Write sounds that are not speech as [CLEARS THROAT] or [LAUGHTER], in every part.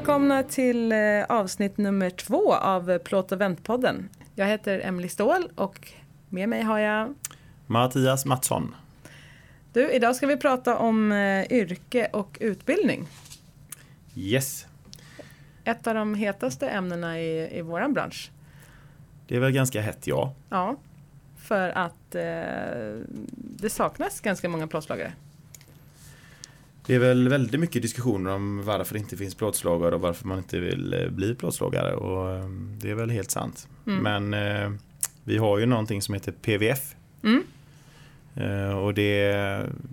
välkomna till eh, avsnitt nummer två av Plåt och väntpodden. Jag heter Emily Ståhl och med mig har jag Mattias Mattsson. Du, idag ska vi prata om eh, yrke och utbildning. Yes. Ett av de hetaste ämnena i, i vår bransch. Det är väl ganska hett, ja. Ja, för att eh, det saknas ganska många plåtslagare. Det är väl väldigt mycket diskussioner om varför det inte finns plåtslagare och varför man inte vill eh, bli plåtslagare och eh, det är väl helt sant. Mm. Men eh, vi har ju någonting som heter PVF. Mm. Eh, och det,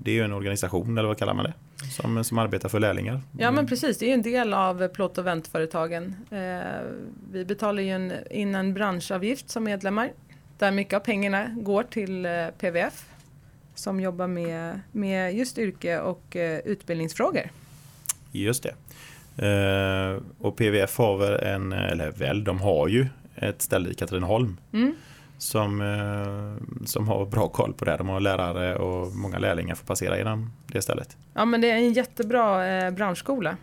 det är ju en organisation, eller vad kallar man det? Som, som arbetar för lärlingar. Ja men precis, det är ju en del av plåt och väntföretagen. Vi betalar ju en, in en branschavgift som medlemmar. Där mycket av pengarna går till PVF. Som jobbar med, med just yrke och eh, utbildningsfrågor. Just det. Eh, och PVF har väl en, eller väl, de har ju ett ställe i Katrineholm. Mm. Som, eh, som har bra koll på det. De har lärare och många lärlingar får passera genom det stället. Ja men det är en jättebra branschskola.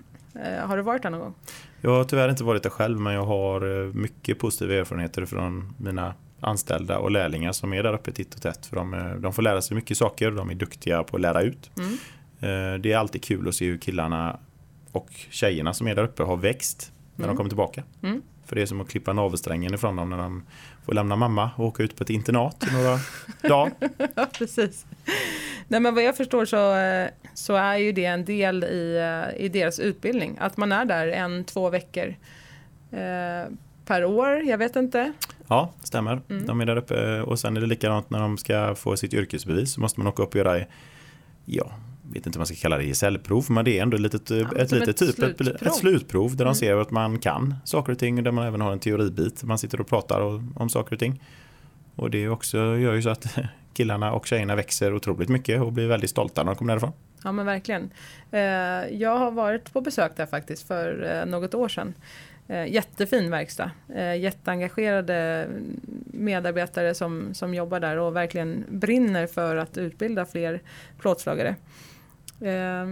Har du varit där någon gång? Jag har tyvärr inte varit där själv men jag har mycket positiva erfarenheter från mina anställda och lärlingar som är där uppe titt och tätt. För de, eh, de får lära sig mycket saker och de är duktiga på att lära ut. Mm. Eh, Det är alltid kul att se hur killarna och tjejerna som är där uppe har växt när Mm. de kommer tillbaka. Mm. För det är som att klippa navelsträngen ifrån dem när de får lämna mamma och åka ut på ett internat i några [LAUGHS] dagar. Ja, precis. Nej, men vad jag förstår så, eh, så är ju det en del i, i deras utbildning. Att man är där en, två veckor eh, per år. Jag vet inte. Ja, stämmer. Mm. De är där uppe och sen är det likadant när de ska få sitt yrkesbevis så måste man åka upp och göra Ja, vet inte vad man ska kalla det gesällprov men det är ändå ett litet, ett som litet ett typ ett, slutprov. ett slutprov där Mm. de ser att man kan saker och ting och där man även har en teoribit. Man sitter och pratar om saker och ting. Och det också gör ju så att [LAUGHS] killarna och tjejerna växer otroligt mycket och blir väldigt stolta när de kommer därifrån. Ja men verkligen. Eh, jag har varit på besök där faktiskt för eh, något år sedan. Eh, jättefin verkstad. Eh, jätteengagerade medarbetare som, som jobbar där och verkligen brinner för att utbilda fler plåtslagare. Eh,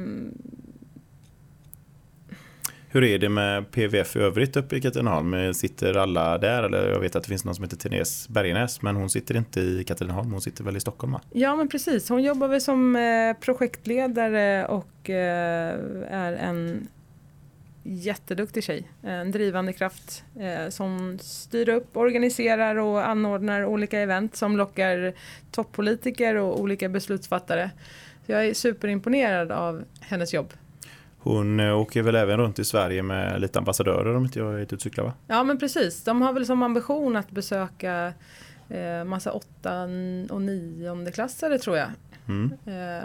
Hur är det med PVF i övrigt uppe i Katrineholm? Sitter alla där? Eller jag vet att det finns någon som heter Therese Bergenäs men hon sitter inte i Katrineholm, hon sitter väl i Stockholm va? Ja men precis, hon jobbar väl som eh, projektledare och eh, är en jätteduktig tjej. En drivande kraft eh, som styr upp, organiserar och anordnar olika event som lockar toppolitiker och olika beslutsfattare. Så jag är superimponerad av hennes jobb. Hon eh, åker väl även runt i Sverige med lite ambassadörer om inte jag är ute och cyklar va? Ja men precis, de har väl som ambition att besöka eh, massa åtta och nionde klassare tror jag. Mm. eh,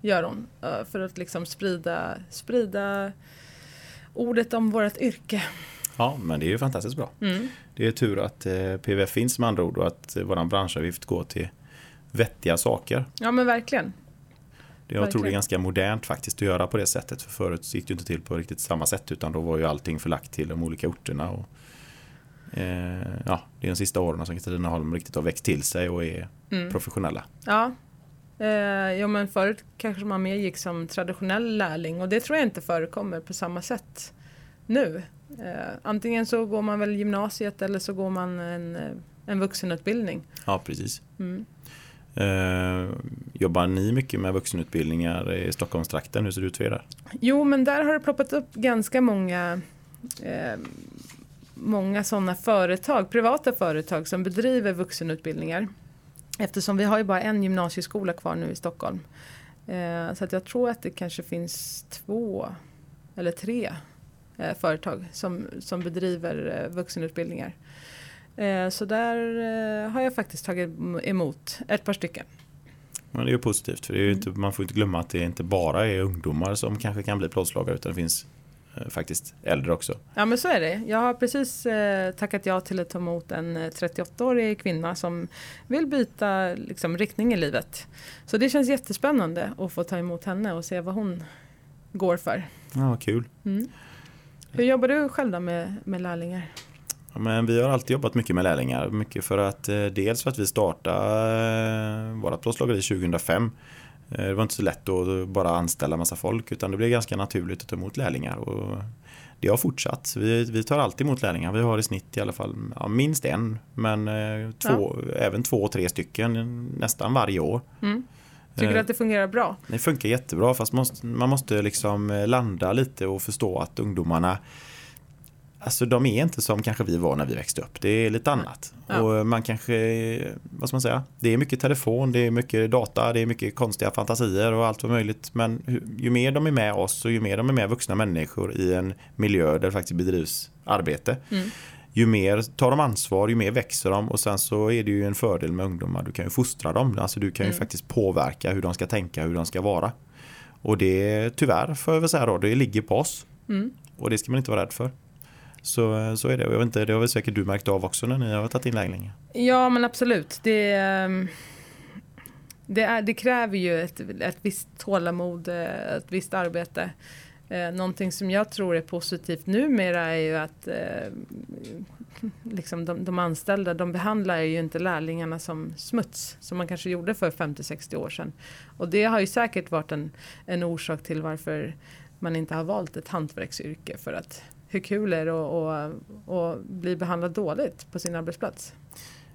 gör hon. eh, för att liksom sprida, sprida ordet om vårt yrke. Ja, men det är ju fantastiskt bra. Mm. Det är tur att eh, PVF finns med andra ord och att eh, våran branschavgift går till vettiga saker. Ja men verkligen. Det jag tror det är Verkligen. ganska modernt faktiskt att göra på det sättet. För förut gick det ju inte till på riktigt samma sätt utan då var ju allting förlagt till de olika orterna. Och, eh, ja, det är de sista åren som Katrineholm riktigt har växt till sig och är Mm. professionella. Ja. Eh, jo men förut kanske man mer gick som traditionell lärling och det tror jag inte förekommer på samma sätt nu. Eh, antingen så går man väl gymnasiet eller så går man en, en vuxenutbildning. Ja, precis. Mm. Eh, jobbar ni mycket med vuxenutbildningar i Stockholmstrakten? Hur ser det ut för er där? Jo, men där har det ploppat upp ganska många, eh, många sådana företag, privata företag som bedriver vuxenutbildningar. Eftersom vi har ju bara en gymnasieskola kvar nu i Stockholm. Eh, så att jag tror att det kanske finns två eller tre eh, företag som, som bedriver eh, vuxenutbildningar. Eh, så där eh, har jag faktiskt tagit emot ett par stycken. Men det är ju positivt för det är ju Mm. inte, man får inte glömma att det inte bara är ungdomar som kanske kan bli plåtslagare utan det finns faktiskt äldre också. Ja men så är det. Jag har precis eh, tackat ja till att ta emot en eh, 38-årig kvinna som vill byta liksom, riktning i livet. Så det känns jättespännande att få ta emot henne och se vad hon går för. Ja, kul. Mm. Hur jobbar du själv då med, med lärlingar? Ja, Men vi har alltid jobbat mycket med lärlingar. Mycket för att eh, dels för att vi startade eh, våra plåtslageri 2005. Eh, det var inte så lätt att bara anställa massa folk utan det blev ganska naturligt att ta emot lärlingar. Och det har fortsatt. Vi, vi tar alltid emot lärlingar. Vi har i snitt i alla fall ja, minst en, men eh, två, även två, tre stycken nästan varje år. Mm. Tycker du Eh, att det fungerar bra? Det funkar jättebra fast måste, man måste liksom landa lite och förstå att ungdomarna Alltså de är inte som kanske vi var när vi växte upp. Det är lite annat. Ja. Och man kanske, vad ska man säga, det är mycket telefon, det är mycket data, det är mycket konstiga fantasier och allt vad möjligt. Men ju mer de är med oss och ju mer de är med vuxna människor i en miljö där det faktiskt bedrivs arbete. Mm. Ju mer tar de ansvar, ju mer växer de och sen så är det ju en fördel med ungdomar. Du kan ju fostra dem, alltså du kan ju Mm. faktiskt påverka hur de ska tänka, hur de ska vara. Och det tyvärr, får jag väl säga då, det ligger på oss. Mm. Och det ska man inte vara rädd för. Så, eh, så är det. Och jag vet inte, det har väl säkert du märkt av också när ni har tagit in lärlingar. Ja men absolut. Det, ehm, det, är, det kräver ju ett, ett visst tålamod, eh, ett visst arbete. Eh, någonting som jag tror är positivt numera är ju att eh, liksom de, de anställda de behandlar ju inte lärlingarna som smuts som man kanske gjorde för 50-60 år sedan. Och det har ju säkert varit en, en orsak till varför man inte har valt ett hantverksyrke för att hur kul är det att, att, att bli behandlad dåligt på sin arbetsplats?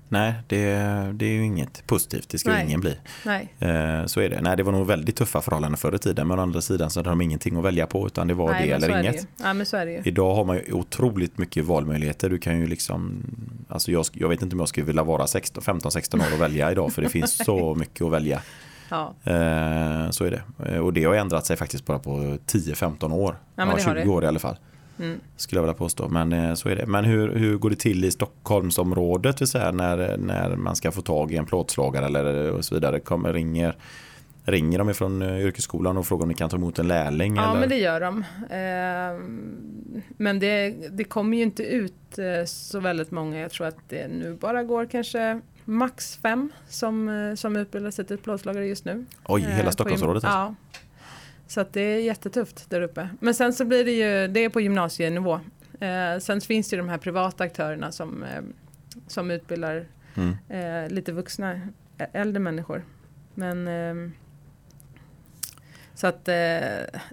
Nej, det, det är ju inget positivt. Det ska ju Nej. ingen bli. Nej. Eh, så är det. Nej, det var nog väldigt tuffa förhållanden förr i tiden. Men å andra sidan så hade de ingenting att välja på utan det var Nej, det eller inget. Ja, men så är det ju. Idag har man ju otroligt mycket valmöjligheter. Du kan ju liksom, alltså jag, jag vet inte om jag skulle vilja vara 16, 15-16 år och välja idag för det finns [LAUGHS] så mycket att välja. Ja. Eh, så är det. Eh, Och det har ändrat sig faktiskt bara på 10-15 år. Ja, har 20 det. år i alla fall. Mm. Skulle jag vilja påstå. Men eh, så är det. Men hur, hur går det till i Stockholmsområdet vill säga, när, när man ska få tag i en plåtslagare eller och så vidare? Kommer, ringer, ringer de ifrån eh, yrkesskolan och frågar om ni kan ta emot en lärling? ja, eller? men det gör de. Men det, det kommer ju inte ut eh, så väldigt många. Jag tror att det nu bara går kanske max fem som, eh, som utbildar sig till plåtslagare just nu. Oj, Eh, hela Stockholmsområdet alltså? Ja. Så att det är jättetufft där uppe. Men sen så blir det ju, det är på gymnasienivå. Eh, sen finns det ju de här privata aktörerna som, eh, som utbildar Mm. eh, lite vuxna, äldre människor. Men ehm, så att eh,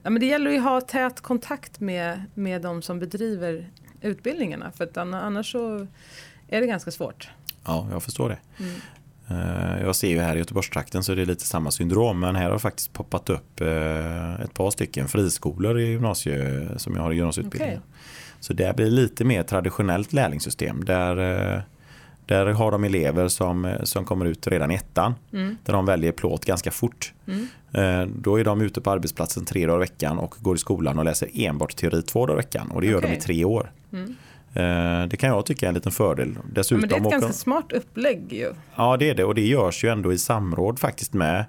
ja, men det gäller ju att ha tät kontakt med, med de som bedriver utbildningarna för att anna- annars så är det ganska svårt. Ja, jag förstår det. Mm. Eh, Jag ser ju här i Göteborgstrakten så är det lite samma syndrom men här har faktiskt poppat upp eh, ett par stycken friskolor i gymnasie, som jag har i gymnasieutbildning. Okej. Så det blir lite mer traditionellt lärlingssystem där, eh, där har de elever som, som kommer ut redan i ettan Mm. där de väljer plåt ganska fort. Mm. Då är de ute på arbetsplatsen tre dagar i veckan och går i skolan och läser enbart teori två dagar i veckan och det gör de Okej. i tre år. Mm. Eh, Det kan jag tycka är en liten fördel. Dessutom men det är ett åker- ganska smart upplägg ju. Ja det är det och det görs ju ändå i samråd faktiskt med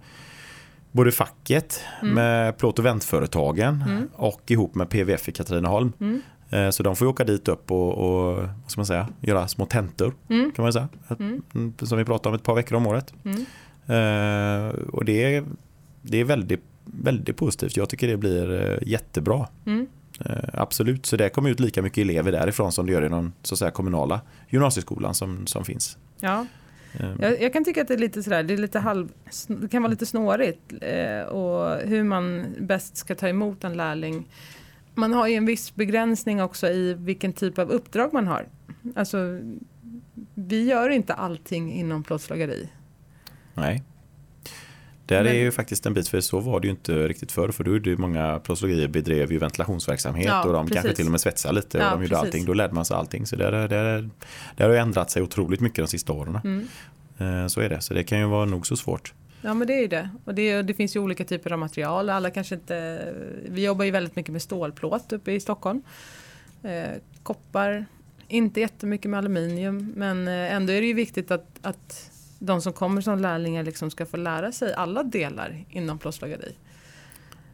både facket, Mm. med plåt och väntföretagen Mm. och ihop med PVF i Katrineholm. Mm. Eh, Så de får ju åka dit upp och, och vad ska man säga, göra små tentor Mm. kan man säga. Mm. mm, Som vi pratar om ett par veckor om året. Eh, Och det är, det är väldigt, väldigt positivt. Jag tycker det blir jättebra. Mm. Eh, Absolut, så det kommer ut lika mycket elever därifrån som det gör i den så att säga, kommunala gymnasieskolan som, som finns. Ja. Eh, Jag, jag kan tycka att det är lite sådär, det är lite halv, det kan vara lite snårigt eh, och hur man bäst ska ta emot en lärling. Man har ju en viss begränsning också i vilken typ av uppdrag man har. Alltså, vi gör inte allting inom plåtslageri. Nej. Där Men- är ju faktiskt en bit, för så var det ju inte riktigt förr. För då är det ju många plåtslagerier bedrev ju ventilationsverksamhet Ja, och de kanske precis. till och med svetsade lite Ja, och de gjorde precis. allting. Då lärde man sig allting. Så där, där, där har ju ändrat sig otroligt mycket de sista åren. Mm. Eh, Så är det. Så det kan ju vara nog så svårt. Ja men det är ju det. Och det, det finns ju olika typer av material. Alla kanske inte, vi jobbar ju väldigt mycket med stålplåt uppe i Stockholm. Eh, koppar, inte jättemycket med aluminium. Men eh, ändå är det ju viktigt att, att de som kommer som lärlingar liksom ska få lära sig alla delar inom plåtslageri.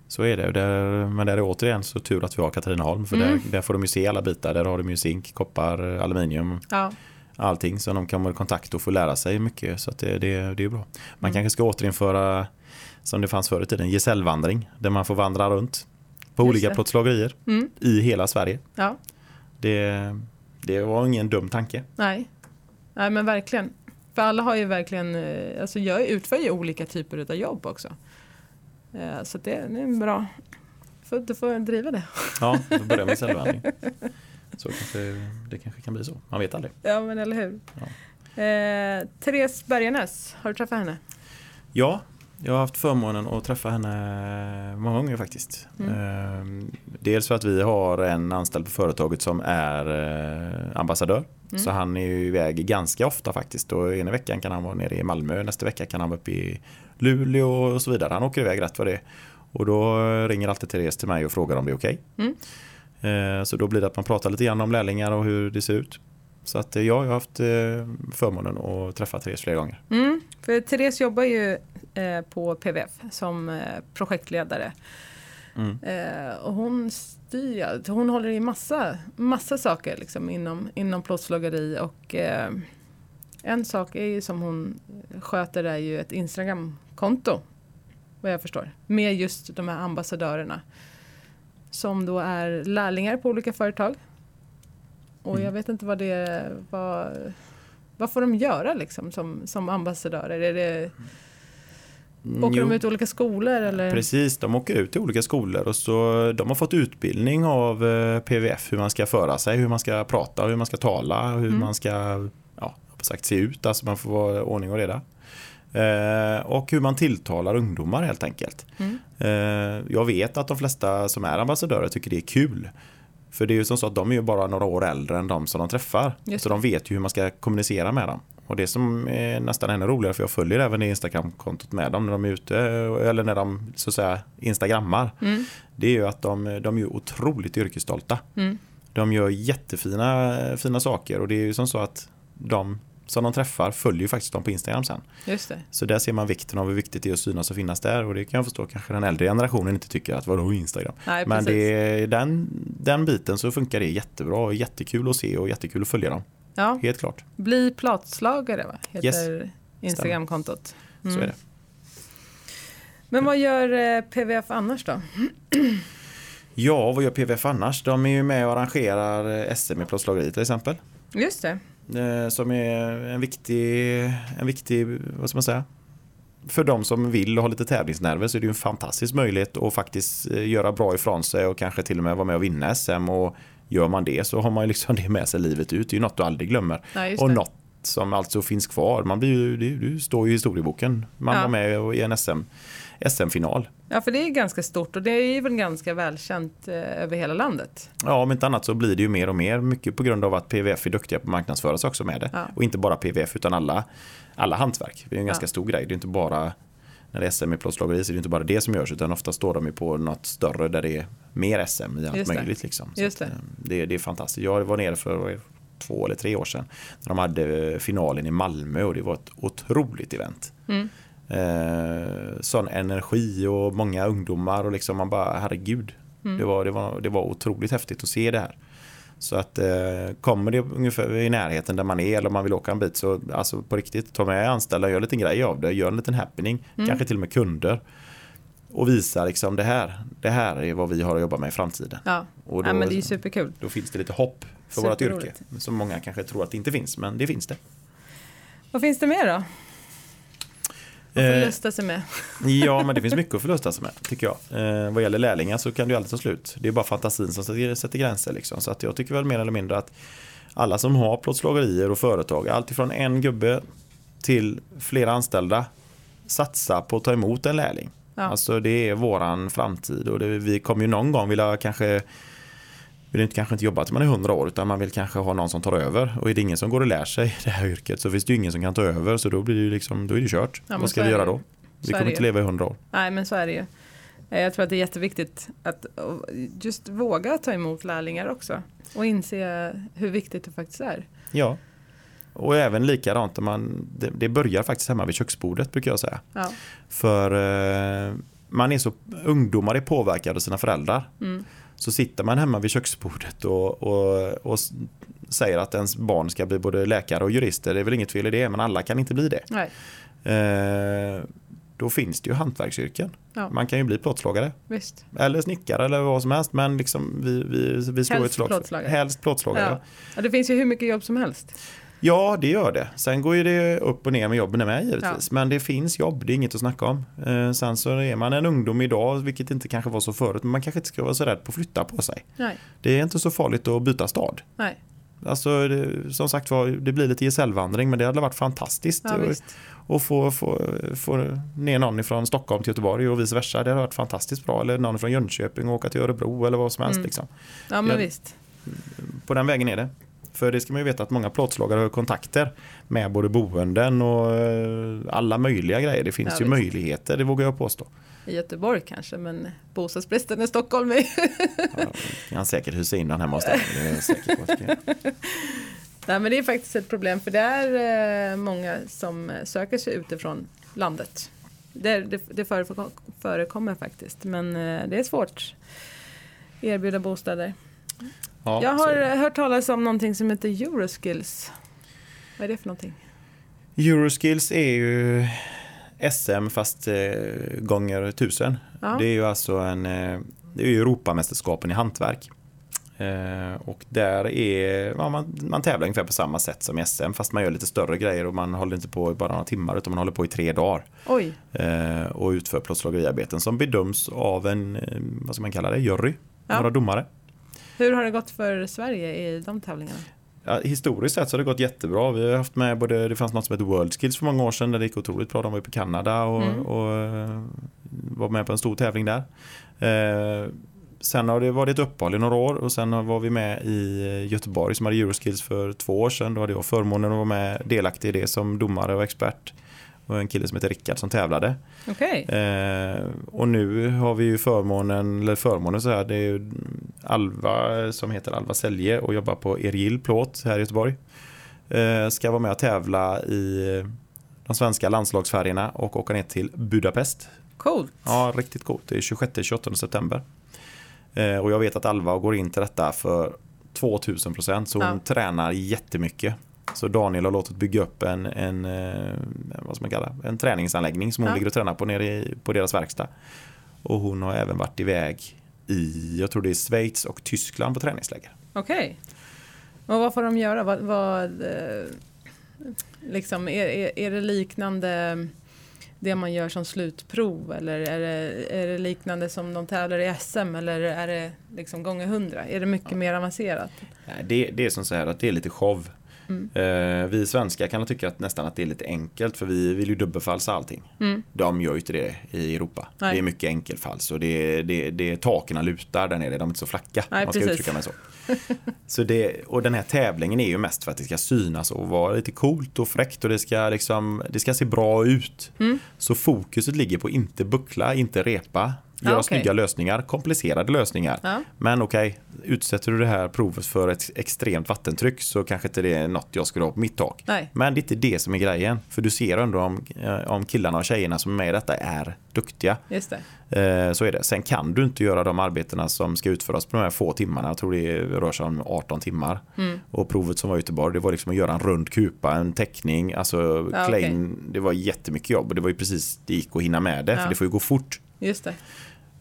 Så är det. Där, men där är återigen så tur att vi har Katrineholm. För Mm. där, där får de ju se alla bitar. Där har de ju zink, koppar, aluminium, Ja, allting. Så de kommer i kontakt och får lära sig mycket. Så det, det, det är bra. Man Mm. kanske ska återinföra, som det fanns förr i tiden, gesällvandring. Där man får vandra runt på Just olika plåtslagerier mm, i hela Sverige. ja, Det, det var ingen dum tanke. nej. Nej men verkligen. För alla har ju verkligen, eh, alltså jag utför ju olika typer av jobb också. Eh, Så det, det är bra får, du får driva det. Ja, då börjar med [LAUGHS] cellvandring. Så kanske, det kanske kan bli så. Man vet aldrig. Ja, men eller hur. Ja. Eh, Therese Bergenäs, har du träffat henne? Ja, jag har haft förmånen att träffa henne många gånger faktiskt. Mm. Ehm, Dels för att vi har en anställd på företaget som är eh, ambassadör. Mm. Så han är ju iväg ganska ofta faktiskt. Och ena veckan kan han vara nere i Malmö, nästa vecka kan han vara uppe i Luleå och så vidare. Han åker iväg rätt vad det är. Och då ringer alltid Therese till mig och frågar om det är okej. Mm. Eh, Så då blir det att man pratar lite grann om lärlingar och hur det ser ut. Så att eh, ja, jag har haft eh, förmånen att träffa Therese flera gånger. Mm, för Therese jobbar ju på PVF som projektledare. Mm. Och hon styr, ja, hon håller i massa, massa saker liksom inom, inom plåtslageri och eh, en sak är ju som hon sköter är ju ett Instagramkonto vad jag förstår med just de här ambassadörerna som då är lärlingar på olika företag. Och Mm. jag vet inte vad det vad, vad får de göra liksom som, som ambassadörer? Är det, åker Jo. de ut i olika skolor eller? Precis, de åker ut till olika skolor och så de har fått utbildning av eh, PVF hur man ska föra sig, hur man ska prata, hur man ska tala, hur Mm. man ska ja, sagt, se ut, alltså man får vara ordning och reda. Eh, och hur man tilltalar ungdomar helt enkelt. Mm. Eh, jag vet att de flesta som är ambassadörer tycker det är kul. För det är ju som så att de är ju bara några år äldre än de som de träffar. Så de vet ju hur man ska kommunicera med dem. Och det som är nästan ännu roligare, för jag följer även Instagram-kontot med dem när de är ute, eller när de så att säga instagrammar. Mm. Det är ju att de, de är otroligt yrkesstolta. Mm. De gör jättefina fina saker och det är ju som så att de som de träffar följer ju faktiskt dem på Instagram sen. Just det. Så där ser man vikten av hur viktigt det är att synas och finnas där och det kan jag förstå kanske den äldre generationen inte tycker att vadå Instagram. Nej, Men det den, den biten så funkar det jättebra och jättekul att se och jättekul att följa dem. Ja, Helt klart, bli platslagare va? heter Yes. Instagramkontot. Mm. så är det. Men vad gör eh, PVF annars då? [CLEARS THROAT] Ja, vad gör PVF annars? De är ju med och arrangerar eh, SM i plåtslageri till exempel. Just det. Eh, Som är en viktig, en viktig, vad ska man säga? För de som vill och har lite tävlingsnerver så är det ju en fantastisk möjlighet att faktiskt göra bra ifrån sig och kanske till och med vara med och vinna SM. Och gör man det så har man liksom det med sig livet ut. Det är ju något du aldrig glömmer. Ja, Och något som alltså finns kvar. Man blir ju, det, du står ju i historieboken. Man Ja. var med i en SM, SM-final. Ja, för det är ganska stort och det är väl ganska välkänt eh, över hela landet. Ja, om inte annat så blir det ju mer och mer. Mycket på grund av att PVF är duktiga på att marknadsföra sig också med det. Ja. Och inte bara PVF utan alla, alla hantverk. Det är en Ja. ganska stor grej. Det är inte bara när det är SM i plåtslageri så är det inte bara det som görs utan ofta står de ju på något större där det är mer SM i allt Just möjligt. Liksom. Så Just det. eh, det. Det är fantastiskt. Jag var nere för två eller tre år sedan när de hade finalen i Malmö och det var ett otroligt event. Mm. Eh, sån energi och många ungdomar och liksom man bara herregud. Mm. Det, var, det, var, det var otroligt häftigt att se det här. Så att eh, kommer det ungefär i närheten där man är eller om man vill åka en bit så alltså på riktigt ta med anställda, gör en liten grej av det, gör en liten happening, Mm. kanske till och med kunder. Och visa liksom det här, det här är vad vi har att jobba med i framtiden. Ja, Och då, ja men det är ju superkul. då finns det lite hopp för vårt yrke. Som många kanske tror att det inte finns, men det finns det. Vad finns det mer då? Får Eh, sig med? [LAUGHS] Ja, men det finns [LAUGHS] mycket att förlusta sig med, tycker jag. Eh, vad gäller lärlingar så kan det ju aldrig ta slut. Det är bara fantasin som sätter, sätter gränser. Liksom. Så att jag tycker väl mer eller mindre att alla som har plåtslagerier och företag, alltifrån en gubbe till flera anställda, satsa på att ta emot en lärling. Ja. Alltså det är våran framtid och det, vi kommer ju någon gång vilja kanske vill inte, kanske inte jobba till man är 100 år utan man vill kanske ha någon som tar över. Och är det ingen som går och lär sig [LAUGHS] det här yrket så finns det ju ingen som kan ta över så då blir det liksom, då är det kört. men Vad ska vi göra då? Vi kommer inte leva i 100 år. Nej men så är det ju. Eh, Jag tror att det är jätteviktigt att just våga ta emot lärlingar också. Och inse hur viktigt det faktiskt är. Ja. Och även likadant, man, det, det börjar faktiskt hemma vid köksbordet brukar jag säga. Ja. För eh, man är så, ungdomar är påverkade av sina föräldrar. Mm. Så sitter man hemma vid köksbordet och, och, och säger att ens barn ska bli både läkare och jurister. Det är väl inget fel i det, men alla kan inte bli det. Nej, Eh, då finns det ju hantverksyrken. Ja. Man kan ju bli plåtslagare visst. eller snickare eller vad som helst. Men liksom vi, vi, vi slår Helst ett slag plåtslagare. Helst plåtslagare. Ja. Ja, det finns ju hur mycket jobb som helst. Ja, det gör det. Sen går ju det upp och ner med jobben med givetvis. Ja. Men det finns jobb, det är inget att snacka om. Eh, sen så är man en ungdom idag, vilket inte kanske var så förut, men man kanske inte ska vara så rädd på att flytta på sig. Nej. Det är inte så farligt att byta stad. Nej. Alltså, det, som sagt var, det blir lite gesällvandring men det hade varit fantastiskt. Ja, och få, få, få ner någon från Stockholm till Göteborg och vice versa. Det hade varit fantastiskt bra. Eller någon från Jönköping och åka till Örebro eller vad som helst. Mm. Liksom. Ja, men visst. På den vägen är det. För det ska man ju veta att många plåtslagare har kontakter med både boenden och eh, alla möjliga grejer. Det finns ja, ju visst. möjligheter, det vågar jag påstå. I Göteborg kanske, men bostadsbristen i Stockholm är... ja, kan säkert hysa in den hemma hos dig. Nej, men det är faktiskt ett problem för det är eh, många som söker sig utifrån landet. Det, det, det förekommer faktiskt, men eh, det är svårt att erbjuda bostäder. Ja, jag har hört talas om någonting som heter Euroskills. Vad är det för någonting? Euroskills är ju SM fast eh, gånger tusen. Ja. Det är ju alltså en det är ju Europamästerskapen i hantverk. Eh, och där är, ja, man, man tävlar ungefär på samma sätt som SM fast man gör lite större grejer och man håller inte på i bara några timmar utan man håller på i tre dagar. Eh, och utför plåtslageriarbeten som bedöms av en, eh, vad ska man kalla det, jury, ja. några domare. Hur har det gått för Sverige i de tävlingarna? Ja, historiskt sett så har det gått jättebra. Vi har haft med både, det fanns något som hette World Skills för många år sedan där det gick otroligt bra. De var ju på Kanada och, mm. och, och var med på en stor tävling där. Eh, sen har det varit ett uppehåll i några år och sen var vi med i Göteborg som hade Euroskills för två år sedan. Då hade jag förmånen att vara med delaktig i det som domare och expert. Och en kille som heter Rickard som tävlade. Okay. Eh, och nu har vi ju förmånen, eller förmånen så här, det är Alva som heter Alva Sälje och jobbar på Ergil Plåt här i Göteborg. Eh, ska vara med och tävla i de svenska landslagsfärgerna och åka ner till Budapest. Coolt. Ja, riktigt coolt. Det är 26-28 september. Eh, och jag vet att Alva går in till detta för 2000 procent så hon ja. tränar jättemycket. Så Daniel har låtit bygga upp en, en, eh, vad ska man kalla, en träningsanläggning som hon ja. ligger och tränar på nere i, på deras verkstad. Och hon har även varit iväg i, jag tror det är Schweiz och Tyskland på träningsläger. Okej. Okay. Och vad får de göra? Vad, vad eh, liksom, är, är, är det liknande det man gör som slutprov eller är det, är det liknande som de tävlar i SM eller är det liksom gånger hundra? Är det mycket ja. mer avancerat? Det, det är som så här att det är lite show. Mm. Eh, vi svenskar kan tycka att nästan att det är lite enkelt för vi vill ju dubbelfalsa allting. Mm. De gör ju inte det i Europa. Nej. Det är mycket enkelfals och det, det, det, taken lutar där nere, de är inte så flacka. Nej, man ska precis. uttrycka mig så. [LAUGHS] så det, och den här tävlingen är ju mest för att det ska synas och vara lite coolt och fräckt och det ska, liksom, det ska se bra ut. Mm. Så fokuset ligger på inte buckla, inte repa, göra ah, okay. snygga lösningar, komplicerade lösningar. Ah. Men okej, okay, utsätter du det här provet för ett extremt vattentryck så kanske inte det är något jag skulle ha på mitt tak. Nej. Men det är inte det som är grejen. För du ser ändå om, eh, om killarna och tjejerna som är med i detta är duktiga. Just det. Eh, så är det. Sen kan du inte göra de arbetena som ska utföras på de här få timmarna. Jag tror det rör sig om 18 timmar. Mm. Och provet som var i Göteborg det var liksom att göra en rund kupa, en teckning, alltså ja, claim. Okay. Det var jättemycket jobb och det var ju precis det gick att hinna med det. För det får ju gå fort. Just det.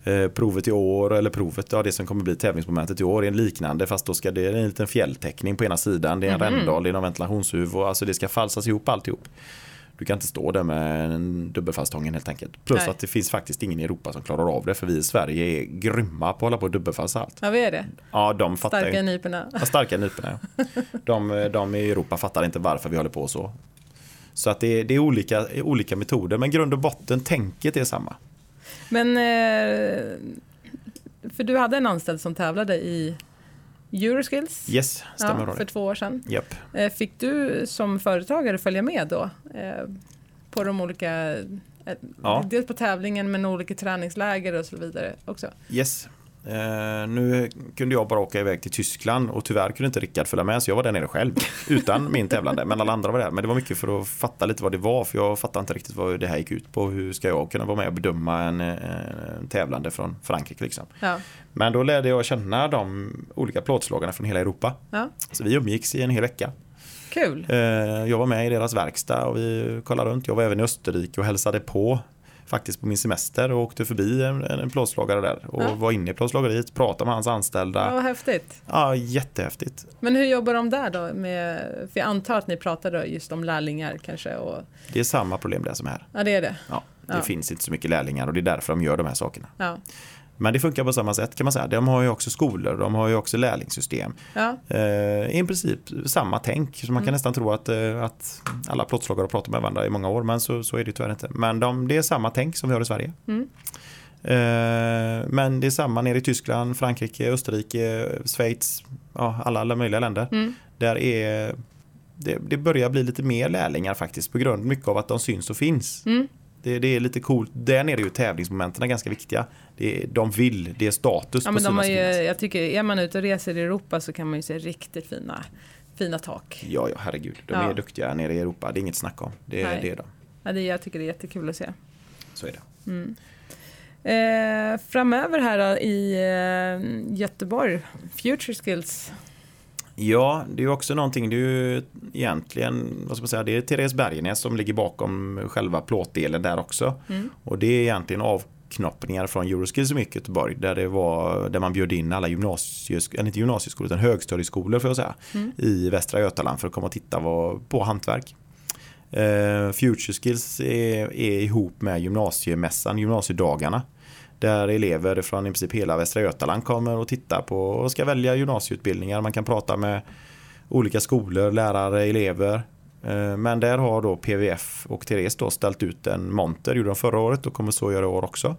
Eh, provet i år, eller provet, ja det som kommer bli tävlingsmomentet i år är en liknande fast då ska det är en liten fjälltäckning på ena sidan. Det är en mm. rändal, det är en ventilationshuv och alltså det ska falsas ihop alltihop. Du kan inte stå där med en dubbelfalstången helt enkelt. Plus Nej. att det finns faktiskt ingen i Europa som klarar av det för vi i Sverige är grymma på att hålla på och dubbelfalsa allt. Ja vi är det. Ja de fattar Starka nyporna. Ja, starka nyporna ja. [LAUGHS] de, de i Europa fattar inte varför vi håller på så. Så att det är, det är olika, olika metoder men grund och botten, tänket är samma. Men, eh, för du hade en anställd som tävlade i Euroskills? Yes, stämmer ja, För två år sedan. Yep. Eh, fick du som företagare följa med då? Eh, på de olika, ja. dels på tävlingen men olika träningsläger och så vidare också? Yes, Uh, nu kunde jag bara åka iväg till Tyskland och tyvärr kunde inte Rickard följa med så jag var där nere själv [LAUGHS] utan min tävlande. Men alla andra var där. Men det var mycket för att fatta lite vad det var för jag fattade inte riktigt vad det här gick ut på. Hur ska jag kunna vara med och bedöma en, en tävlande från Frankrike liksom. Ja. Men då lärde jag känna de olika plåtslagarna från hela Europa. Ja. Så vi umgicks i en hel vecka. Kul. Uh, jag var med i deras verkstad och vi kollade runt. Jag var även i Österrike och hälsade på faktiskt på min semester och åkte förbi en, en plåtslagare där och Ja. var inne i plåtslageriet, pratade med hans anställda. Ja, Ja, häftigt. jättehäftigt. Men hur jobbar de där då? Med, för jag antar att ni pratar just om lärlingar kanske. Och, Det är samma problem där som här. ja, det är det. Ja, det Ja. finns inte så mycket lärlingar och det är därför de gör de här sakerna. Ja. Men det funkar på samma sätt kan man säga. De har ju också skolor, de har ju också lärlingssystem. Ja. Eh, I princip samma tänk. Så man kan Mm. nästan tro att, eh, att alla plåtslagare har pratat med varandra i många år. Men så, så är det tyvärr inte. Men de, det är samma tänk som vi har i Sverige. Mm. Eh, men det är samma nere i Tyskland, Frankrike, Österrike, Schweiz. Ja, alla, alla möjliga länder. Mm. Där är det, det börjar bli lite mer lärlingar faktiskt på grund mycket av att de syns och finns. Mm. Det, det är lite coolt. Där nere är ju tävlingsmomenten ganska viktiga. Det de vill, det är status Ja, på men de har ju, jag tycker, är man ute och reser i Europa så kan man ju se riktigt fina, fina tak. Ja, ja, herregud. De Ja. är duktiga nere i Europa. Det är inget snack om. Det, Nej. det är de. Ja, det, jag tycker det är jättekul att se. Så är det. Mm. Eh, framöver här då, i eh, Göteborg, Future Skills. Ja, det är också någonting. Det är ju egentligen, vad ska man säga, det är Therese Bergenäs som ligger bakom själva plåtdelen där också. Mm. Och det är egentligen avknoppningar från Euroskills i Göteborg där, det var, där man bjöd in alla gymnasieskolor, inte gymnasieskolor utan högstadieskolor får jag säga, Mm. i Västra Götaland för att komma och titta vad, på hantverk. Eh, Future Skills är, är ihop med gymnasiemässan, gymnasiedagarna. Där elever från i princip hela Västra Götaland kommer och tittar på och ska välja gymnasieutbildningar. Man kan prata med olika skolor, lärare, elever. Eh, men där har då PVF och Therese då ställt ut en monter, gjorde de förra året och kommer så göra i år också.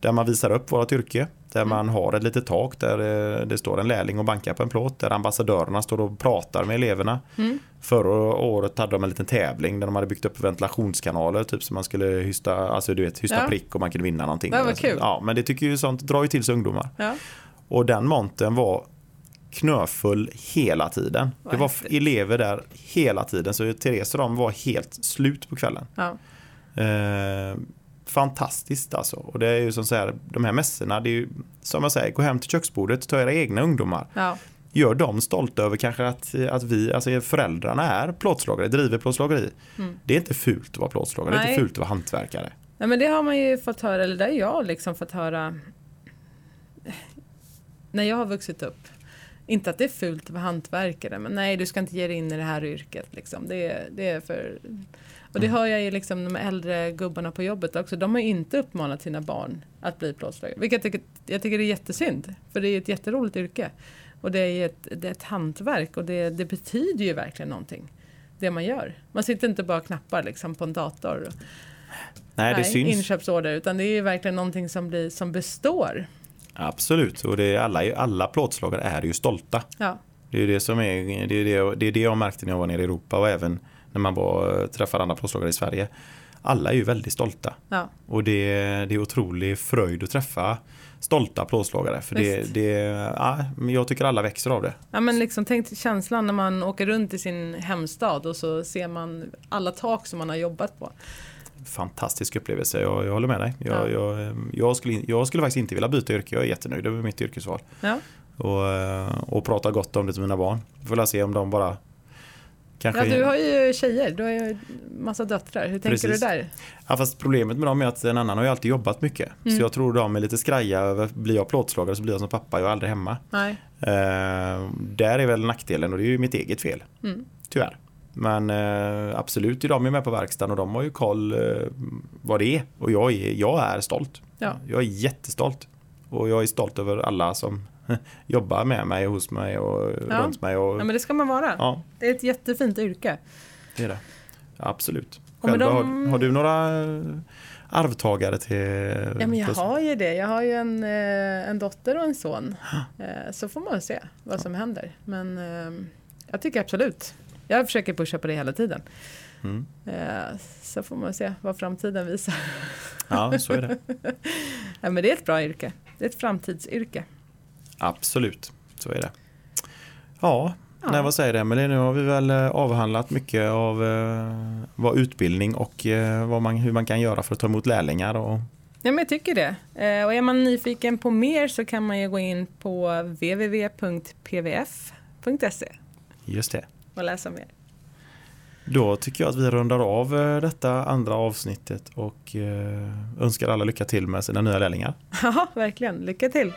Där man visar upp vårt yrke, där man har ett litet tak där eh, det står en lärling och bankar på en plåt, där ambassadörerna står och pratar med eleverna. Mm. Förra året hade de en liten tävling där de hade byggt upp ventilationskanaler, typ så man skulle hysta, alltså du vet, hysta Ja. prick och man kunde vinna någonting. Det var kul. Ja, men det tycker ju sånt drar ju till sig ungdomar. Ja. Och den montern var knöfull hela tiden. Vad det var häftigt. elever där hela tiden. Så Therese och de var helt slut på kvällen. Ja. Eh, fantastiskt alltså. Och det är ju som så här, de här mässorna, det är ju som jag säger, gå hem till köksbordet, ta era egna ungdomar. Ja. Gör dem stolta över kanske att, att vi, alltså föräldrarna är plåtslagare, driver plåtslageri. Mm. Det är inte fult att vara plåtslagare, det är Nej. inte fult att vara hantverkare. Nej, men det har man ju fått höra, eller det har jag liksom fått höra när jag har vuxit upp. Inte att det är fult att vara hantverkare, men nej, du ska inte ge dig in i det här yrket. Liksom. Det, det är för... Och det hör jag ju liksom de äldre gubbarna på jobbet också. De har inte uppmanat sina barn att bli plåtslagare. Vilket jag tycker, jag tycker det är jättesynd. För det är ett jätteroligt yrke. Och det är ett, det är ett hantverk och det, det betyder ju verkligen någonting. Det man gör. Man sitter inte bara och knappar liksom på en dator. Nej, det syns. inköpsorder. Utan det är ju verkligen någonting som, blir, som består. Absolut, och det är alla, alla plåtslagare är ju stolta. Ja. Det är det som är, det är det, det är det jag märkte när jag var nere i Europa och även när man var, träffade andra plåtslagare i Sverige. Alla är ju väldigt stolta. Ja. Och det, det är otrolig fröjd att träffa stolta plåtslagare. För det, Visst. det, ja, jag tycker alla växer av det. Ja, men liksom, tänk känslan när man åker runt i sin hemstad och så ser man alla tak som man har jobbat på. Fantastisk upplevelse, jag, jag håller med dig. Jag, Ja. jag, jag, skulle, jag skulle faktiskt inte vilja byta yrke, jag är jättenöjd över mitt yrkesval. Ja. Och, eh, och prata gott om det till mina barn. Får se om de bara kanske... ja, du har ju tjejer, du har ju massa döttrar. Hur tänker Precis. du där? Ja, fast problemet med dem är att en annan har ju alltid jobbat mycket. Mm. Så jag tror de är lite skraja över, blir jag plåtslagare så blir jag som pappa, jag är aldrig hemma. Nej. Eh, där är väl nackdelen och det är ju mitt eget fel. Mm. Tyvärr. Men eh, absolut, de är med på verkstaden och de har ju koll eh, vad det är. Och jag är, jag är stolt. Ja. Jag är jättestolt. Och jag är stolt över alla som [LAUGHS] jobbar med mig hos mig och Ja. runt mig. Och, ja, men det ska man vara. ja, Det är ett jättefint yrke. det är det. Absolut. Själv, dem- har, har du några eh, arvtagare till Ja, men jag har ju det. Jag har ju en, eh, en dotter och en son. Eh, Så får man se vad som händer. Men jag tycker absolut. Jag försöker pusha på det hela tiden. Mm. Så får man se vad framtiden visar. Ja, så är det. [LAUGHS] Ja, men det är ett bra yrke. Det är ett framtidsyrke. Absolut, så är det. Ja, Ja. Nej, vad säger du Emelie? Nu har vi väl eh, avhandlat mycket av eh, vad utbildning och eh, vad man, hur man kan göra för att ta emot lärlingar. Och, Ja, men jag tycker det. Eh, Och är man nyfiken på mer så kan man ju gå in på www.pvf.se just det. och läsa mer. Då tycker jag att vi rundar av detta andra avsnittet och önskar alla lycka till med sina nya lärlingar. [LAUGHS] Ja, verkligen. Lycka till!